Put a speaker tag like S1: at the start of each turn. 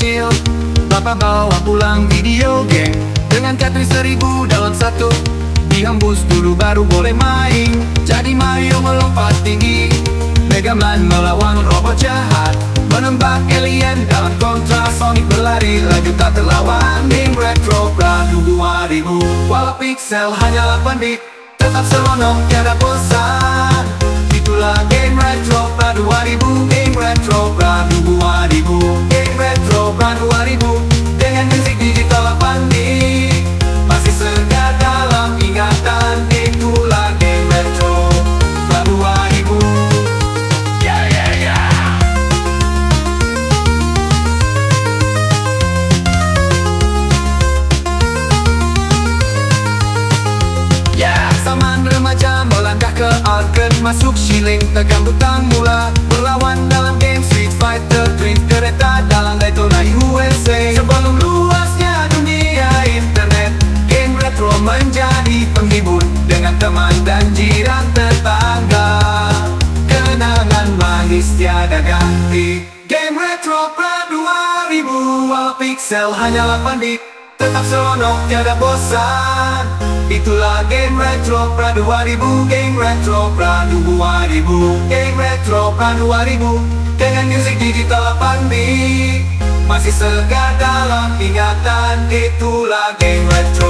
S1: kecil. Bapak bawa pulang video game. Dengan Tetris seribu dalam satu. Dihembus dulu baru boleh main. Jadi Mario melompat tinggi. Mega Man melawan robot jahat. Menembak alien dalam kontra. Sonic berlari laju tak terlawan. Game retro Pradu 2000 Walau pixel hanya 8 bit. Tetap seronok tiada bosan retro Pradu 2000 Dengan musik digital 8 bit Masih segar dalam ingatan Itulah game retro Pradu 2000 Ya zaman remaja melangkah ke arcade Masuk shilling, tekan butang mula. Berlawan dalam game 2000 Walau pixel hanya 8 bit Tetap seronok tiada bosan. Itulah game retro pra 2000 Game retro pra 2000 Game retro pra 2000 Dengan musik digital 8 bit Masih segar dalam ingatan Itulah game retro pra 2000